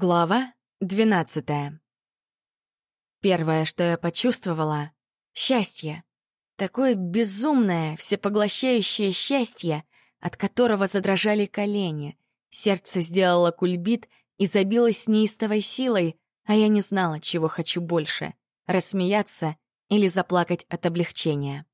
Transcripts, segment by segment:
Глава двенадцатая. Первое, что я почувствовала — счастье. Такое безумное, всепоглощающее счастье, от которого задрожали колени. Сердце сделало кульбит и забилось с неистовой силой, а я не знала, чего хочу больше — рассмеяться или заплакать от облегчения.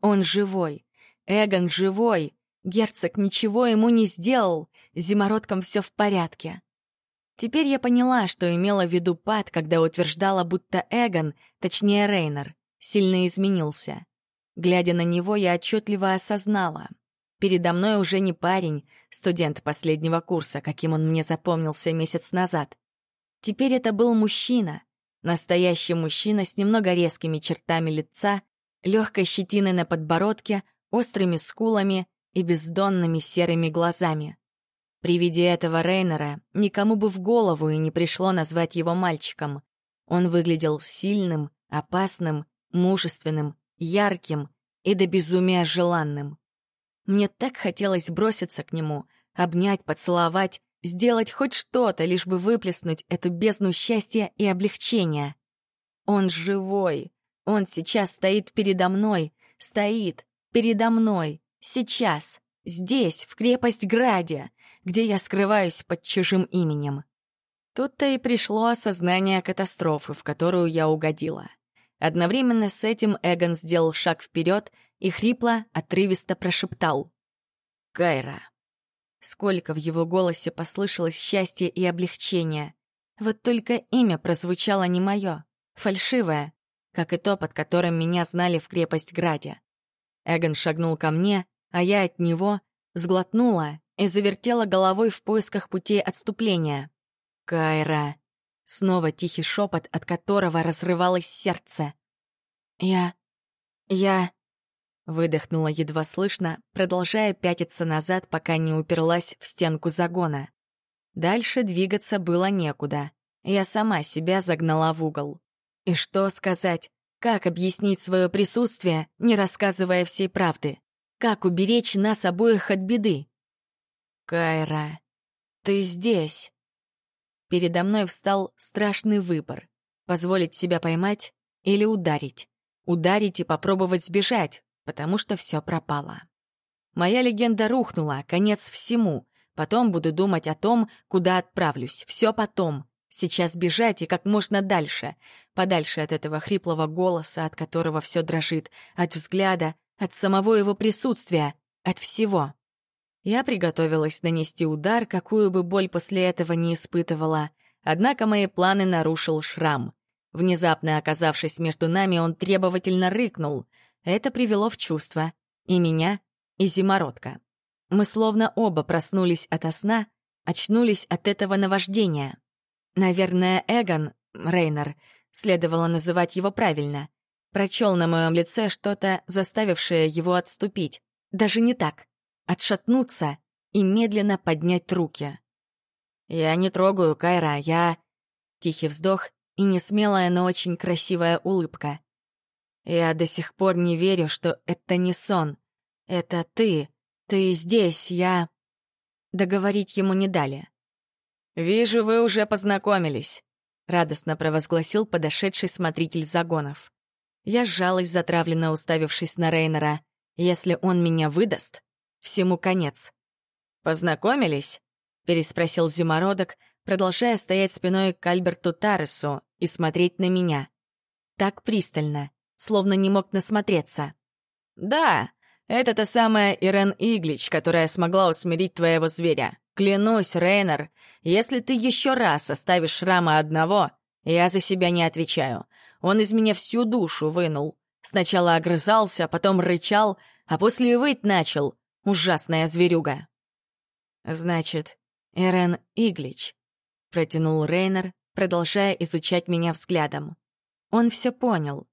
Он живой. Эгон живой. Герцог ничего ему не сделал. Зимородком все в порядке. Теперь я поняла, что имела в виду Пат, когда утверждала, будто Эгон, точнее Рейнер, сильно изменился. Глядя на него, я отчетливо осознала. Передо мной уже не парень, студент последнего курса, каким он мне запомнился месяц назад. Теперь это был мужчина. Настоящий мужчина с немного резкими чертами лица, легкой щетиной на подбородке, острыми скулами и бездонными серыми глазами. При виде этого Рейнера никому бы в голову и не пришло назвать его мальчиком. Он выглядел сильным, опасным, мужественным, ярким и до безумия желанным. Мне так хотелось броситься к нему, обнять, поцеловать, сделать хоть что-то, лишь бы выплеснуть эту бездну счастья и облегчения. Он живой. Он сейчас стоит передо мной. Стоит передо мной. Сейчас. Здесь, в крепость Граде где я скрываюсь под чужим именем. Тут-то и пришло осознание катастрофы, в которую я угодила. Одновременно с этим Эгон сделал шаг вперед и хрипло, отрывисто прошептал. «Кайра». Сколько в его голосе послышалось счастья и облегчения. Вот только имя прозвучало не мое, фальшивое, как и то, под которым меня знали в крепость Граде. Эгон шагнул ко мне, а я от него сглотнула и завертела головой в поисках путей отступления. «Кайра!» Снова тихий шепот, от которого разрывалось сердце. «Я... я...» Выдохнула едва слышно, продолжая пятиться назад, пока не уперлась в стенку загона. Дальше двигаться было некуда. Я сама себя загнала в угол. И что сказать? Как объяснить свое присутствие, не рассказывая всей правды? Как уберечь нас обоих от беды? «Кайра, ты здесь!» Передо мной встал страшный выбор — позволить себя поймать или ударить. Ударить и попробовать сбежать, потому что все пропало. Моя легенда рухнула, конец всему. Потом буду думать о том, куда отправлюсь. Все потом. Сейчас бежать и как можно дальше. Подальше от этого хриплого голоса, от которого все дрожит, от взгляда, от самого его присутствия, от всего. Я приготовилась нанести удар, какую бы боль после этого не испытывала. Однако мои планы нарушил шрам. Внезапно оказавшись между нами, он требовательно рыкнул. Это привело в чувство. И меня, и зимородка. Мы словно оба проснулись ото сна, очнулись от этого наваждения. Наверное, Эгон, Рейнер, следовало называть его правильно, прочел на моем лице что-то, заставившее его отступить. Даже не так отшатнуться и медленно поднять руки. «Я не трогаю Кайра, я...» Тихий вздох и несмелая, но очень красивая улыбка. «Я до сих пор не верю, что это не сон. Это ты. Ты здесь, я...» Договорить ему не дали. «Вижу, вы уже познакомились», — радостно провозгласил подошедший смотритель загонов. Я сжалась, затравленно уставившись на Рейнера. «Если он меня выдаст, всему конец. «Познакомились?» — переспросил зимородок, продолжая стоять спиной к Альберту Тарресу и смотреть на меня. Так пристально, словно не мог насмотреться. «Да, это та самая Ирен Иглич, которая смогла усмирить твоего зверя. Клянусь, Рейнер, если ты еще раз оставишь шрама одного, я за себя не отвечаю. Он из меня всю душу вынул. Сначала огрызался, потом рычал, а после и выть начал. Ужасная зверюга. Значит, Эрен Иглич, протянул Рейнер, продолжая изучать меня взглядом. Он все понял.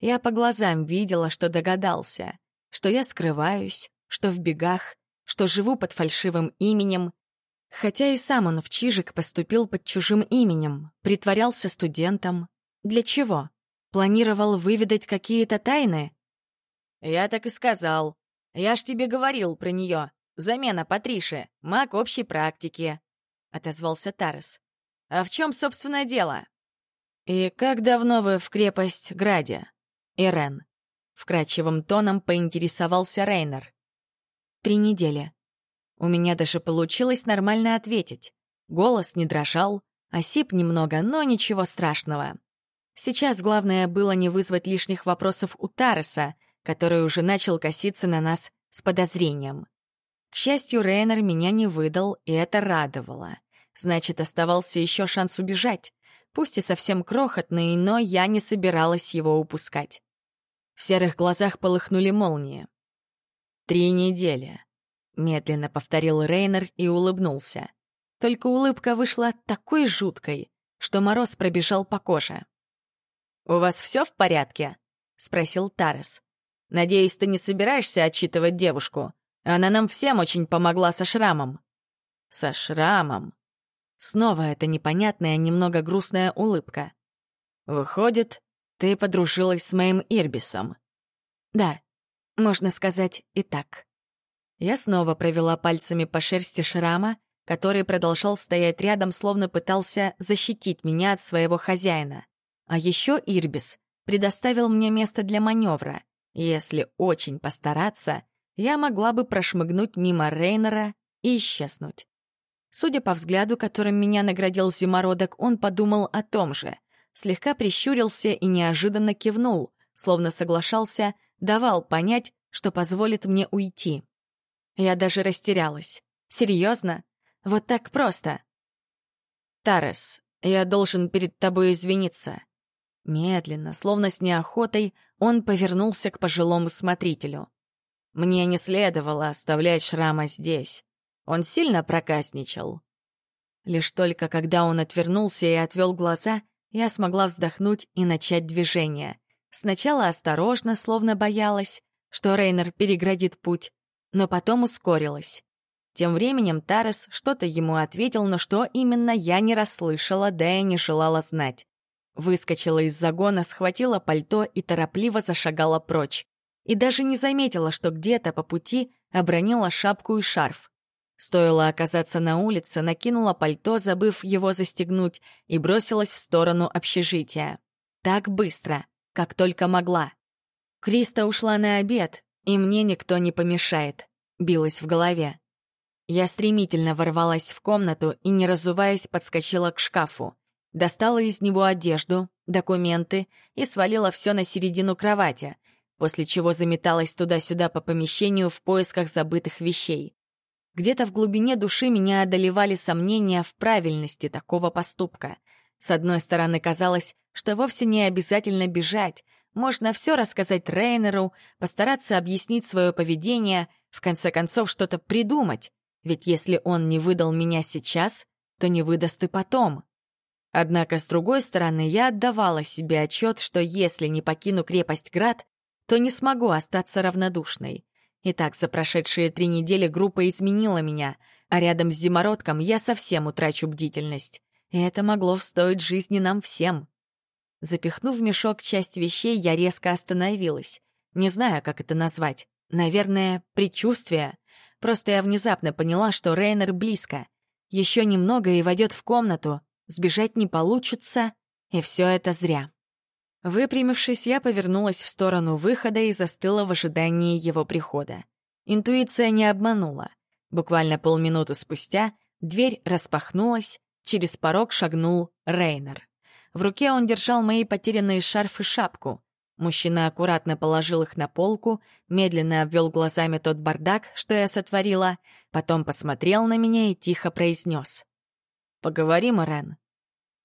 Я по глазам видела, что догадался, что я скрываюсь, что в бегах, что живу под фальшивым именем, хотя и сам он в Чижик поступил под чужим именем, притворялся студентом. Для чего? Планировал выведать какие-то тайны? «Я так и сказал», «Я ж тебе говорил про нее. Замена Патриши, маг общей практики», — отозвался Тарес. А в чем, собственно, дело? И как давно вы в крепость Граде? Ирен. Вкрадчивым тоном поинтересовался Рейнер. Три недели. У меня даже получилось нормально ответить. Голос не дрожал, осип немного, но ничего страшного. Сейчас главное было не вызвать лишних вопросов у Тареса, который уже начал коситься на нас с подозрением. К счастью, Рейнер меня не выдал, и это радовало. Значит, оставался еще шанс убежать. Пусть и совсем крохотный, но я не собиралась его упускать. В серых глазах полыхнули молнии. «Три недели», — медленно повторил Рейнер и улыбнулся. Только улыбка вышла такой жуткой, что мороз пробежал по коже. «У вас все в порядке?» — спросил Тарес. «Надеюсь, ты не собираешься отчитывать девушку? Она нам всем очень помогла со шрамом». «Со шрамом?» Снова эта непонятная, немного грустная улыбка. «Выходит, ты подружилась с моим Ирбисом?» «Да, можно сказать и так». Я снова провела пальцами по шерсти шрама, который продолжал стоять рядом, словно пытался защитить меня от своего хозяина. А еще Ирбис предоставил мне место для маневра. Если очень постараться, я могла бы прошмыгнуть мимо Рейнера и исчезнуть. Судя по взгляду, которым меня наградил зимородок, он подумал о том же. Слегка прищурился и неожиданно кивнул, словно соглашался, давал понять, что позволит мне уйти. Я даже растерялась. Серьезно? Вот так просто? Тарес, я должен перед тобой извиниться. Медленно, словно с неохотой, он повернулся к пожилому смотрителю. Мне не следовало оставлять шрама здесь. Он сильно проказничал. Лишь только когда он отвернулся и отвел глаза, я смогла вздохнуть и начать движение. Сначала осторожно, словно боялась, что Рейнер переградит путь, но потом ускорилась. Тем временем Тарес что-то ему ответил, но что именно я не расслышала, да и не желала знать. Выскочила из загона, схватила пальто и торопливо зашагала прочь. И даже не заметила, что где-то по пути обронила шапку и шарф. Стоило оказаться на улице, накинула пальто, забыв его застегнуть, и бросилась в сторону общежития. Так быстро, как только могла. Криста ушла на обед, и мне никто не помешает, билась в голове. Я стремительно ворвалась в комнату и, не разуваясь, подскочила к шкафу. Достала из него одежду, документы и свалила все на середину кровати, после чего заметалась туда-сюда по помещению в поисках забытых вещей. Где-то в глубине души меня одолевали сомнения в правильности такого поступка. С одной стороны, казалось, что вовсе не обязательно бежать, можно все рассказать Рейнеру, постараться объяснить свое поведение, в конце концов что-то придумать, ведь если он не выдал меня сейчас, то не выдаст и потом. Однако, с другой стороны, я отдавала себе отчет, что если не покину крепость Град, то не смогу остаться равнодушной. Итак, за прошедшие три недели группа изменила меня, а рядом с зимородком я совсем утрачу бдительность. И это могло стоить жизни нам всем. Запихнув в мешок часть вещей, я резко остановилась. Не знаю, как это назвать. Наверное, предчувствие. Просто я внезапно поняла, что Рейнер близко. Еще немного и войдет в комнату. Сбежать не получится, и все это зря. Выпрямившись, я повернулась в сторону выхода и застыла в ожидании его прихода. Интуиция не обманула. Буквально полминуты спустя дверь распахнулась, через порог шагнул Рейнер. В руке он держал мои потерянные шарф и шапку. Мужчина аккуратно положил их на полку, медленно обвел глазами тот бардак, что я сотворила, потом посмотрел на меня и тихо произнес. «Поговорим, Рен».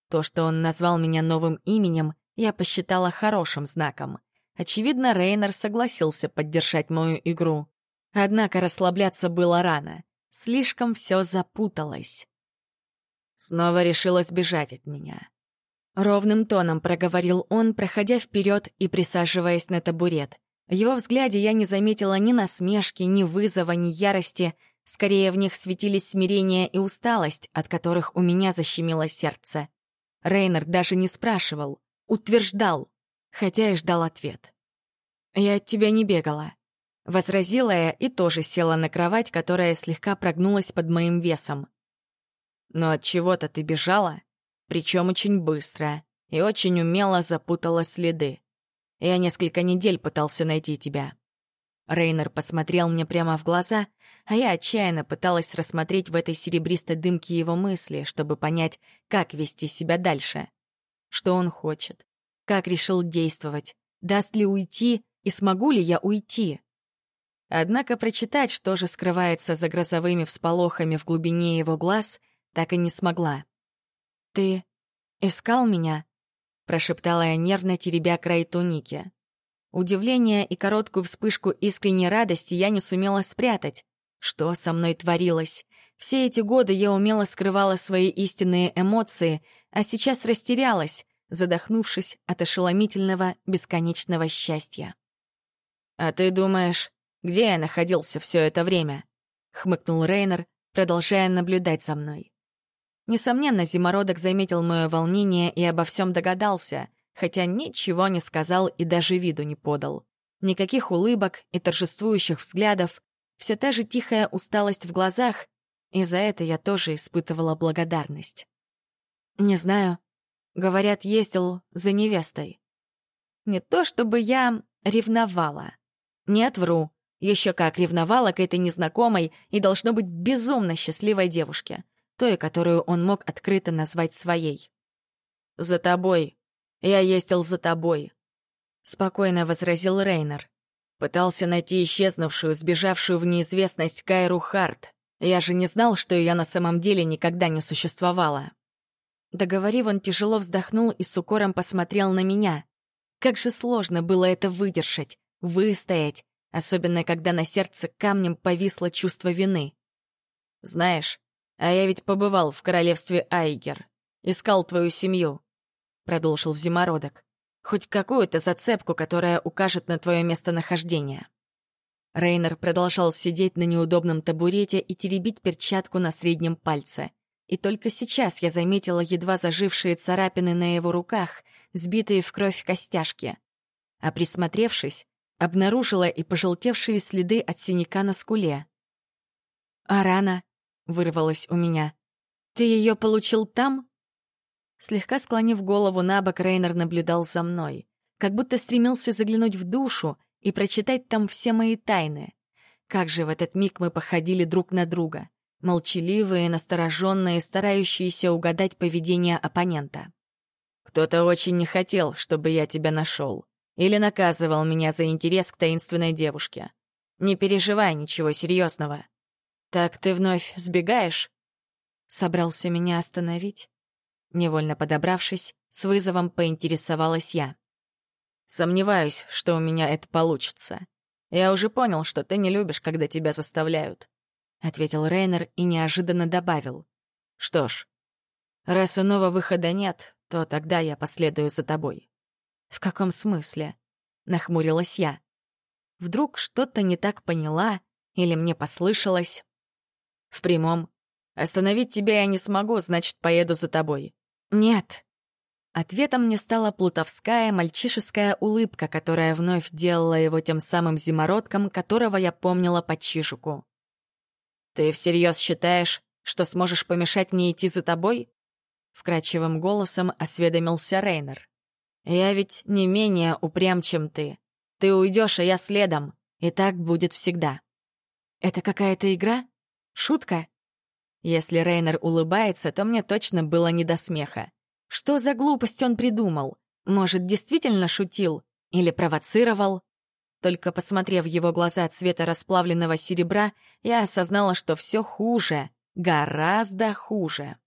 То, что он назвал меня новым именем, я посчитала хорошим знаком. Очевидно, Рейнер согласился поддержать мою игру. Однако расслабляться было рано. Слишком все запуталось. Снова решила сбежать от меня. Ровным тоном проговорил он, проходя вперед и присаживаясь на табурет. В его взгляде я не заметила ни насмешки, ни вызова, ни ярости. Скорее, в них светились смирение и усталость, от которых у меня защемило сердце. Рейнер даже не спрашивал, утверждал, хотя и ждал ответ. «Я от тебя не бегала», — возразила я и тоже села на кровать, которая слегка прогнулась под моим весом. «Но от чего-то ты бежала?» Причем очень быстро и очень умело запутала следы. Я несколько недель пытался найти тебя. Рейнер посмотрел мне прямо в глаза, а я отчаянно пыталась рассмотреть в этой серебристой дымке его мысли, чтобы понять, как вести себя дальше. Что он хочет, как решил действовать, даст ли уйти и смогу ли я уйти. Однако прочитать, что же скрывается за грозовыми всполохами в глубине его глаз, так и не смогла. «Ты искал меня?» — прошептала я нервно, теребя край туники. Удивление и короткую вспышку искренней радости я не сумела спрятать. Что со мной творилось? Все эти годы я умело скрывала свои истинные эмоции, а сейчас растерялась, задохнувшись от ошеломительного бесконечного счастья. «А ты думаешь, где я находился все это время?» — хмыкнул Рейнер, продолжая наблюдать за мной. Несомненно, Зимородок заметил мое волнение и обо всем догадался, хотя ничего не сказал и даже виду не подал. Никаких улыбок и торжествующих взглядов, все та же тихая усталость в глазах, и за это я тоже испытывала благодарность. «Не знаю. Говорят, ездил за невестой. Не то чтобы я ревновала. Нет, вру. Еще как ревновала к этой незнакомой и должно быть безумно счастливой девушке, той, которую он мог открыто назвать своей. «За тобой. Я ездил за тобой», — спокойно возразил Рейнер. Пытался найти исчезнувшую, сбежавшую в неизвестность Кайру Харт. Я же не знал, что ее на самом деле никогда не существовало. Договорив, он тяжело вздохнул и с укором посмотрел на меня. Как же сложно было это выдержать, выстоять, особенно когда на сердце камнем повисло чувство вины. «Знаешь, а я ведь побывал в королевстве Айгер, искал твою семью», — продолжил Зимородок хоть какую-то зацепку, которая укажет на твое местонахождение. Рейнер продолжал сидеть на неудобном табурете и теребить перчатку на среднем пальце. И только сейчас я заметила едва зажившие царапины на его руках, сбитые в кровь костяшки. А присмотревшись, обнаружила и пожелтевшие следы от синяка на скуле. «А рана?» — вырвалась у меня. «Ты ее получил там?» Слегка склонив голову на бок, Рейнер наблюдал за мной, как будто стремился заглянуть в душу и прочитать там все мои тайны. Как же в этот миг мы походили друг на друга, молчаливые, настороженные, старающиеся угадать поведение оппонента. «Кто-то очень не хотел, чтобы я тебя нашел, или наказывал меня за интерес к таинственной девушке. Не переживай, ничего серьезного. Так ты вновь сбегаешь?» Собрался меня остановить. Невольно подобравшись, с вызовом поинтересовалась я. «Сомневаюсь, что у меня это получится. Я уже понял, что ты не любишь, когда тебя заставляют», — ответил Рейнер и неожиданно добавил. «Что ж, раз иного выхода нет, то тогда я последую за тобой». «В каком смысле?» — нахмурилась я. «Вдруг что-то не так поняла или мне послышалось?» «В прямом. Остановить тебя я не смогу, значит, поеду за тобой. «Нет». Ответом мне стала плутовская мальчишеская улыбка, которая вновь делала его тем самым зимородком, которого я помнила по чижуку. «Ты всерьез считаешь, что сможешь помешать мне идти за тобой?» Вкрадчивым голосом осведомился Рейнер. «Я ведь не менее упрям, чем ты. Ты уйдешь, а я следом. И так будет всегда». «Это какая-то игра? Шутка?» Если Рейнер улыбается, то мне точно было не до смеха. Что за глупость он придумал? Может, действительно шутил? Или провоцировал? Только посмотрев его глаза цвета расплавленного серебра, я осознала, что все хуже, гораздо хуже.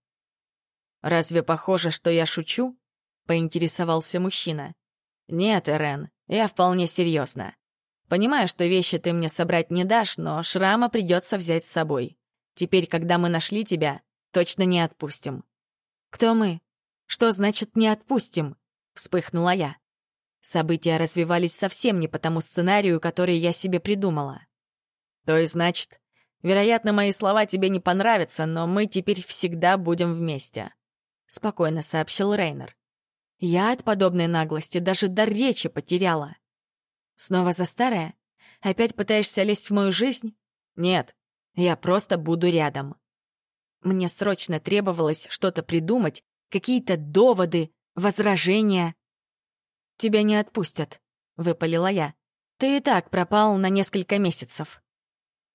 «Разве похоже, что я шучу?» — поинтересовался мужчина. «Нет, Эрен, я вполне серьезно. Понимаю, что вещи ты мне собрать не дашь, но шрама придется взять с собой. Теперь, когда мы нашли тебя, точно не отпустим». «Кто мы? Что значит «не отпустим»?» — вспыхнула я. События развивались совсем не по тому сценарию, который я себе придумала. «То и значит, вероятно, мои слова тебе не понравятся, но мы теперь всегда будем вместе», — спокойно сообщил Рейнер. Я от подобной наглости даже дар речи потеряла. «Снова за старое? Опять пытаешься лезть в мою жизнь?» «Нет, я просто буду рядом. Мне срочно требовалось что-то придумать, какие-то доводы, возражения. «Тебя не отпустят», — выпалила я. «Ты и так пропал на несколько месяцев».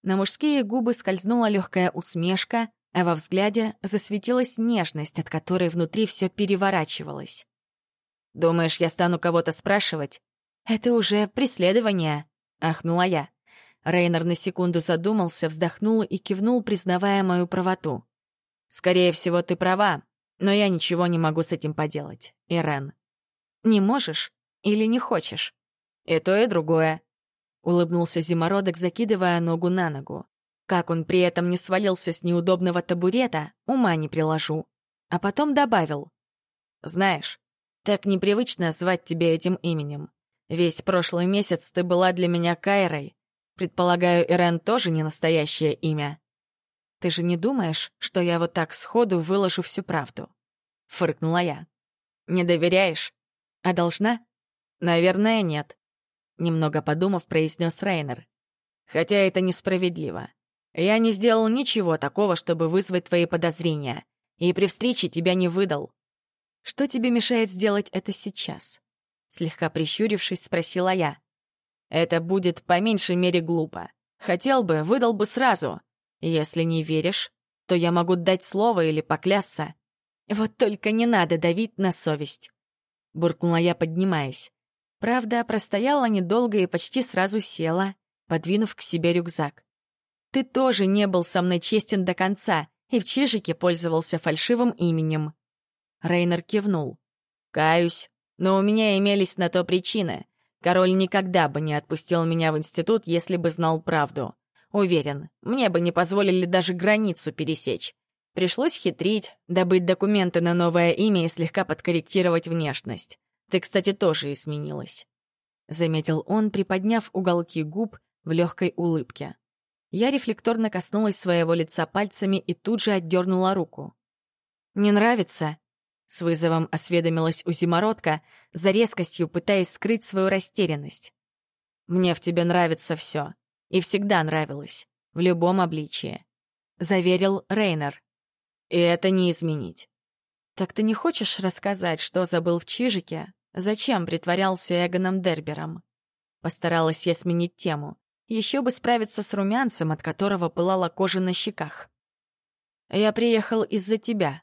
На мужские губы скользнула легкая усмешка, а во взгляде засветилась нежность, от которой внутри все переворачивалось. «Думаешь, я стану кого-то спрашивать?» «Это уже преследование», — ахнула я. Рейнер на секунду задумался, вздохнул и кивнул, признавая мою правоту. «Скорее всего, ты права, но я ничего не могу с этим поделать, Ирен». «Не можешь или не хочешь?» «И то, и другое», — улыбнулся зимородок, закидывая ногу на ногу. Как он при этом не свалился с неудобного табурета, ума не приложу. А потом добавил. «Знаешь, так непривычно звать тебя этим именем. Весь прошлый месяц ты была для меня Кайрой. Предполагаю, Ирен тоже не настоящее имя. Ты же не думаешь, что я вот так сходу выложу всю правду?» Фыркнула я. «Не доверяешь? А должна?» «Наверное, нет», — немного подумав, произнес Рейнер. «Хотя это несправедливо. Я не сделал ничего такого, чтобы вызвать твои подозрения, и при встрече тебя не выдал. «Что тебе мешает сделать это сейчас?» Слегка прищурившись, спросила я. «Это будет по меньшей мере глупо. Хотел бы, выдал бы сразу. Если не веришь, то я могу дать слово или поклясться. Вот только не надо давить на совесть». Буркнула я, поднимаясь. Правда, простояла недолго и почти сразу села, подвинув к себе рюкзак. «Ты тоже не был со мной честен до конца и в Чижике пользовался фальшивым именем. Рейнер кивнул. «Каюсь, но у меня имелись на то причины. Король никогда бы не отпустил меня в институт, если бы знал правду. Уверен, мне бы не позволили даже границу пересечь. Пришлось хитрить, добыть документы на новое имя и слегка подкорректировать внешность. Ты, кстати, тоже изменилась», — заметил он, приподняв уголки губ в легкой улыбке. Я рефлекторно коснулась своего лица пальцами и тут же отдернула руку. «Не нравится?» С вызовом осведомилась у зимородка, за резкостью пытаясь скрыть свою растерянность. «Мне в тебе нравится все. И всегда нравилось. В любом обличии», — заверил Рейнер. «И это не изменить». «Так ты не хочешь рассказать, что забыл в Чижике? Зачем притворялся Эгоном Дербером?» Постаралась я сменить тему. Еще бы справиться с румянцем, от которого пылала кожа на щеках. «Я приехал из-за тебя»,